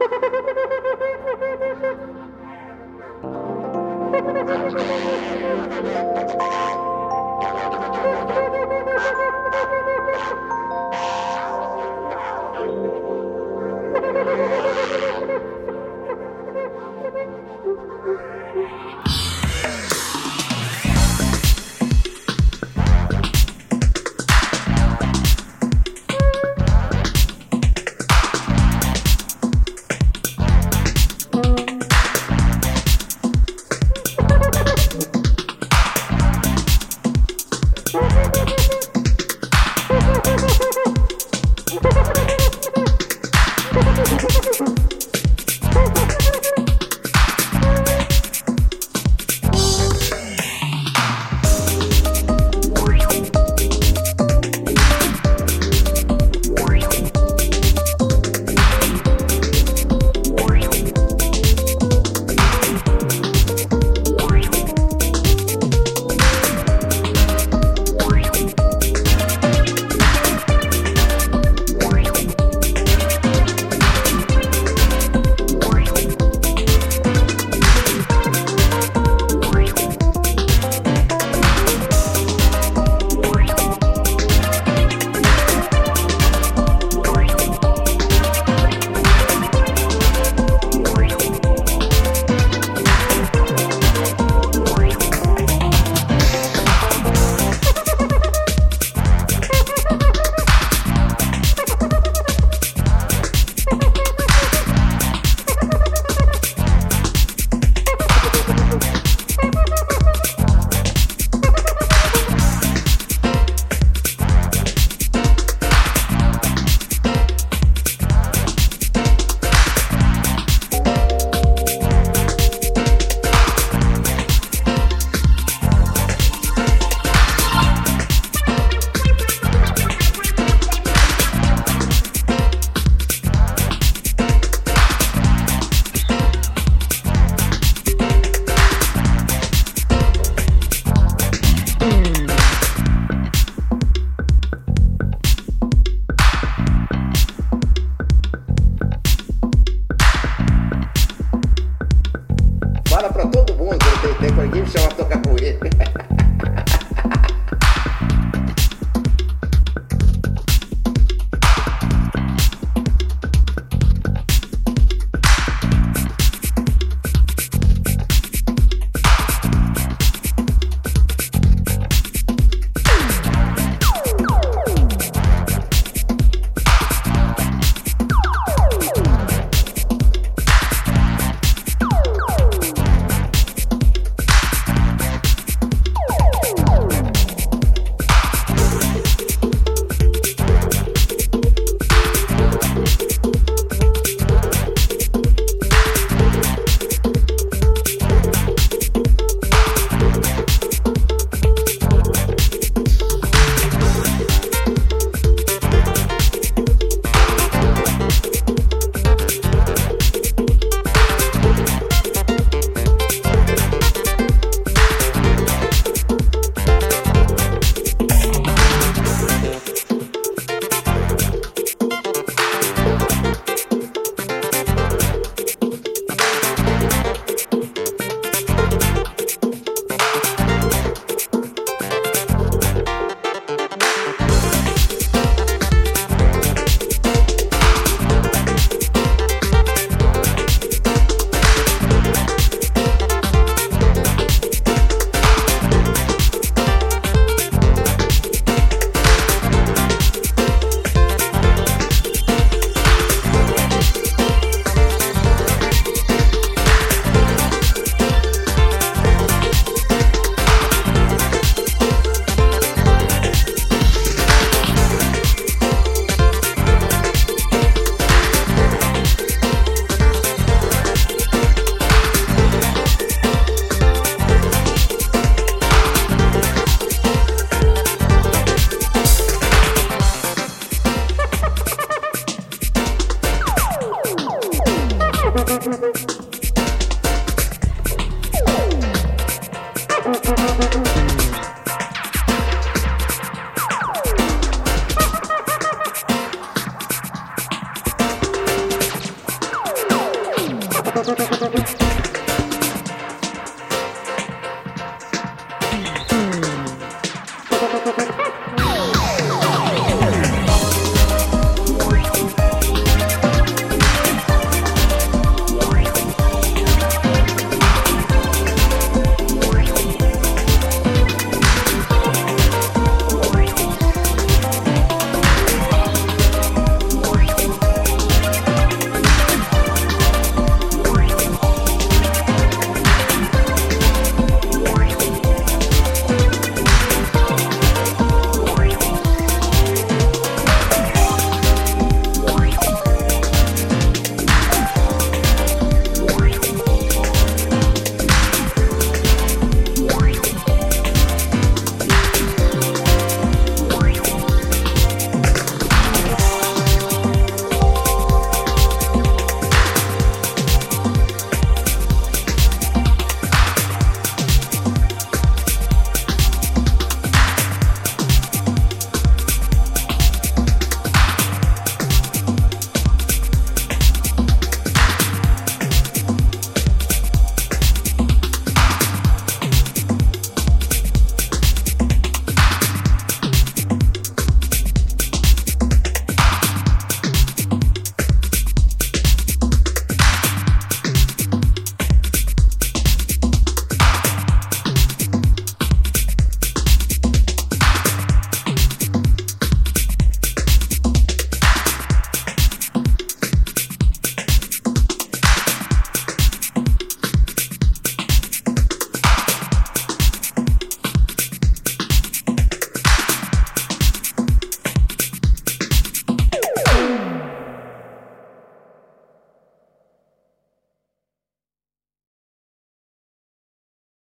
Ha ha ha ha!